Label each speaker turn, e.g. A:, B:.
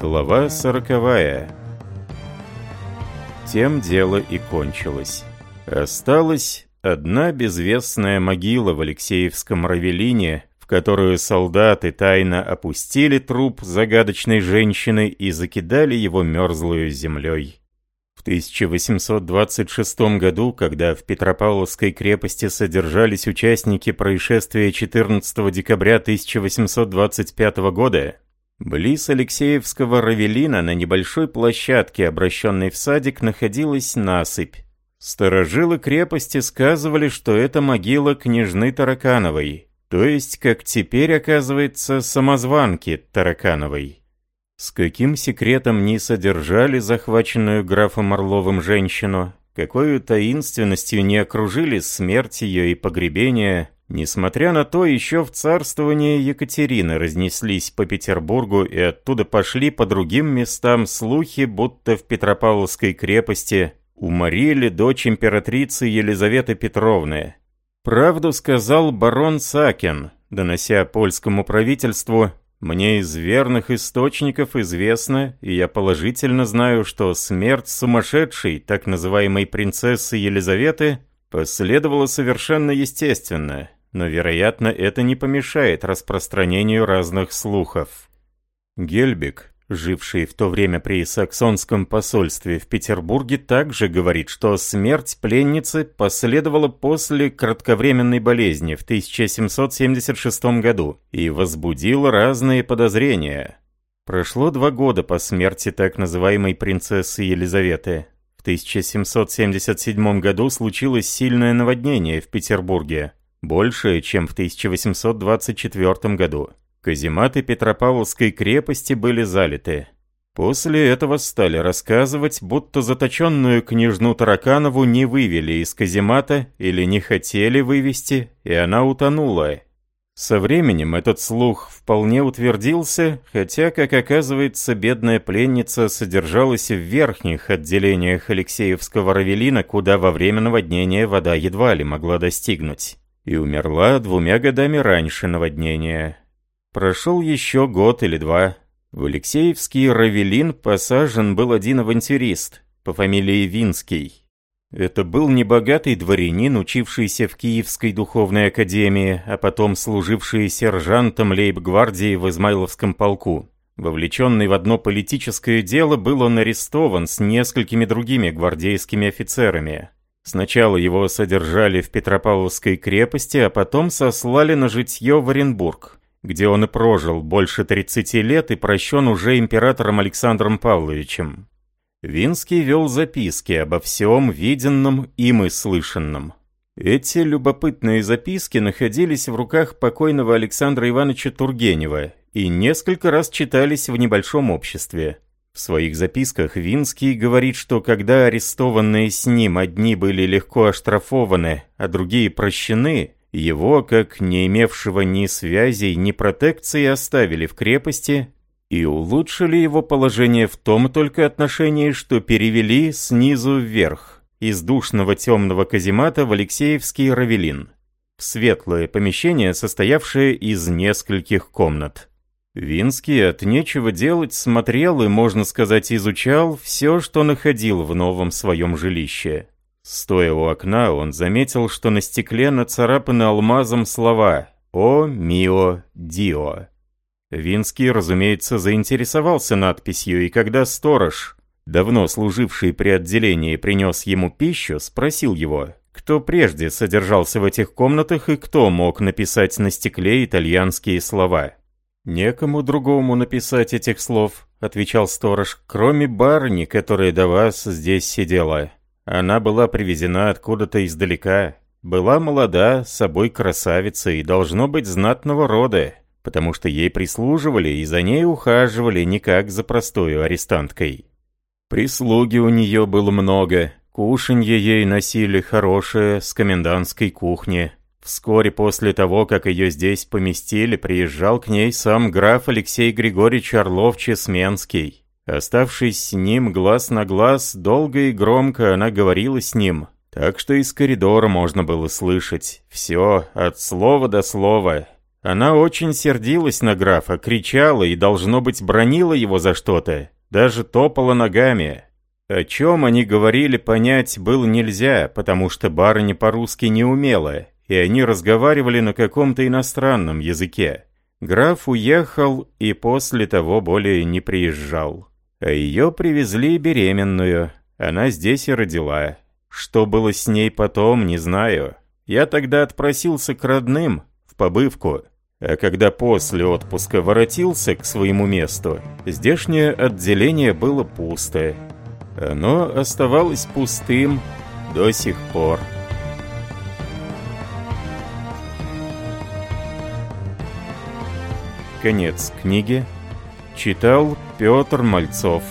A: Глава сороковая. Тем дело и кончилось. Осталась одна безвестная могила в Алексеевском Равелине, в которую солдаты тайно опустили труп загадочной женщины и закидали его мерзлую землей. В 1826 году, когда в Петропавловской крепости содержались участники происшествия 14 декабря 1825 года, Близ Алексеевского Равелина на небольшой площадке, обращенной в садик, находилась насыпь. Сторожилы крепости сказывали, что это могила княжны Таракановой, то есть, как теперь оказывается, самозванки Таракановой. С каким секретом не содержали захваченную графом Орловым женщину, какой таинственностью не окружили смерть ее и погребение, Несмотря на то, еще в царствовании Екатерины разнеслись по Петербургу и оттуда пошли по другим местам слухи, будто в Петропавловской крепости уморили дочь императрицы Елизаветы Петровны. Правду сказал барон Сакин, донося польскому правительству «Мне из верных источников известно, и я положительно знаю, что смерть сумасшедшей, так называемой принцессы Елизаветы, последовала совершенно естественно, но, вероятно, это не помешает распространению разных слухов. Гельбик, живший в то время при саксонском посольстве в Петербурге, также говорит, что смерть пленницы последовала после кратковременной болезни в 1776 году и возбудила разные подозрения. Прошло два года по смерти так называемой принцессы Елизаветы. В 1777 году случилось сильное наводнение в Петербурге больше, чем в 1824 году. Казематы Петропавловской крепости были залиты. После этого стали рассказывать, будто заточенную княжну Тараканову не вывели из каземата или не хотели вывести, и она утонула. Со временем этот слух вполне утвердился, хотя, как оказывается, бедная пленница содержалась в верхних отделениях Алексеевского равелина, куда во время наводнения вода едва ли могла достигнуть и умерла двумя годами раньше наводнения. Прошел еще год или два. В Алексеевский Равелин посажен был один авантюрист по фамилии Винский. Это был небогатый дворянин, учившийся в Киевской духовной академии, а потом служивший сержантом лейб-гвардии в Измайловском полку. Вовлеченный в одно политическое дело, был он арестован с несколькими другими гвардейскими офицерами. Сначала его содержали в Петропавловской крепости, а потом сослали на житье в Оренбург, где он и прожил больше 30 лет и прощен уже императором Александром Павловичем. Винский вел записки обо всем виденном им и слышанном. Эти любопытные записки находились в руках покойного Александра Ивановича Тургенева и несколько раз читались в небольшом обществе. В своих записках Винский говорит, что когда арестованные с ним одни были легко оштрафованы, а другие прощены, его, как не имевшего ни связей, ни протекции, оставили в крепости и улучшили его положение в том только отношении, что перевели снизу вверх, из душного темного каземата в Алексеевский Равелин, в светлое помещение, состоявшее из нескольких комнат. Винский от нечего делать смотрел и, можно сказать, изучал все, что находил в новом своем жилище. Стоя у окна, он заметил, что на стекле нацарапаны алмазом слова «О мио дио». Винский, разумеется, заинтересовался надписью, и когда сторож, давно служивший при отделении, принес ему пищу, спросил его, кто прежде содержался в этих комнатах и кто мог написать на стекле итальянские слова. «Некому другому написать этих слов», — отвечал сторож, «кроме барни, которая до вас здесь сидела. Она была привезена откуда-то издалека. Была молода, собой красавица и должно быть знатного рода, потому что ей прислуживали и за ней ухаживали не как за простой арестанткой. Прислуги у нее было много, кушанье ей носили хорошее с комендантской кухни, Вскоре после того, как ее здесь поместили, приезжал к ней сам граф Алексей Григорьевич Орлов-Чесменский. Оставшись с ним глаз на глаз, долго и громко она говорила с ним, так что из коридора можно было слышать все от слова до слова. Она очень сердилась на графа, кричала и, должно быть, бронила его за что-то, даже топала ногами. О чем они говорили, понять было нельзя, потому что барыня по-русски не умела, и они разговаривали на каком-то иностранном языке. Граф уехал и после того более не приезжал. А ее привезли беременную. Она здесь и родила. Что было с ней потом, не знаю. Я тогда отпросился к родным, в побывку. А когда после отпуска воротился к своему месту, здешнее отделение было пусто. Оно оставалось пустым до сих пор. Конец книги. Читал Петр Мальцов.